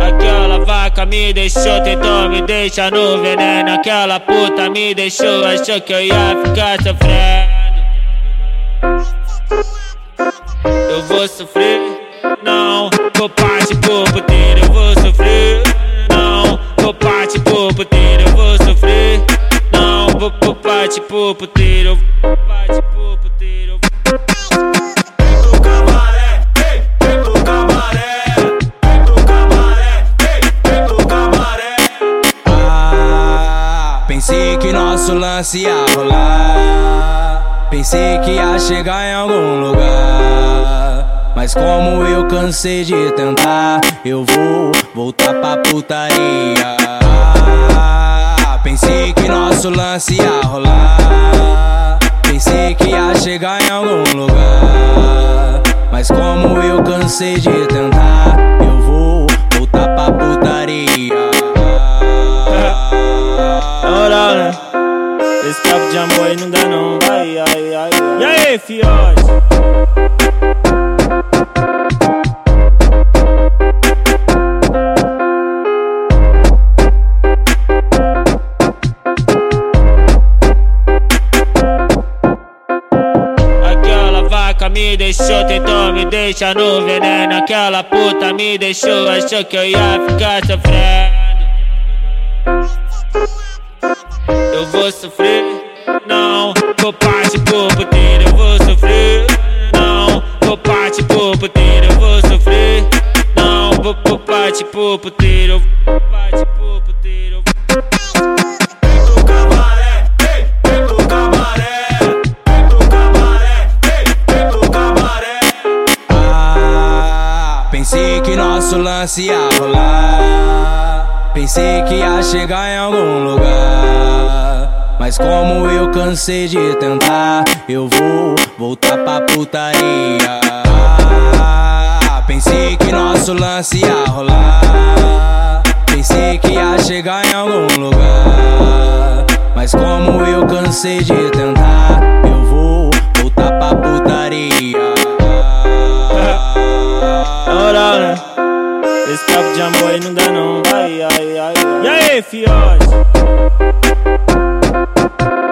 Aquela vaca me deixou, tentou me deixar no veneno. Aquela puta me deixou, achou que eu ia ficar sofrendo. Eu vou sofrer, não, vou partir pro puteiro, eu vou sofrer. Não, vou partir pro puteiro, eu vou sofrer. Não, vou, vou partir pro puteiro, vou partir pro puteiro. Nosso lance ia rolar. Pensei que ia chegar em algum lugar. Mas como eu cansei de tentar, eu vou voltar pra putaria. Pensei que nosso lance ia rolar. Pensei que ia chegar em algum lugar. Mas como eu cansei de tentar, Esse papo de amor aí não dá não. Ai, ai, ai. E aí, fiote? Me deixou, tentou me deixar no veneno. Aquela puta me deixou, achou que eu ia ficar sofrendo. Eu vou sofrer, não, vou partir pro puteiro, eu vou sofrer. Não, vou partir pro puteiro, eu vou sofrer. Não, vou, vou partir pro puteiro, vou partir puteiro. Ah, pensei que nosso lance ia rolar. Pensei que ia chegar em algum lugar. Mas como eu cansei de tentar, eu vou voltar pra putaria. Pensei que nosso lance ia rolar. Pensei que ia chegar em algum lugar. Mas como eu cansei de tentar, eu vou voltar pra putaria. Moral, né? Esse papo de amor aí não dá não. Ai, ai, ai. E aí, fiote? Thank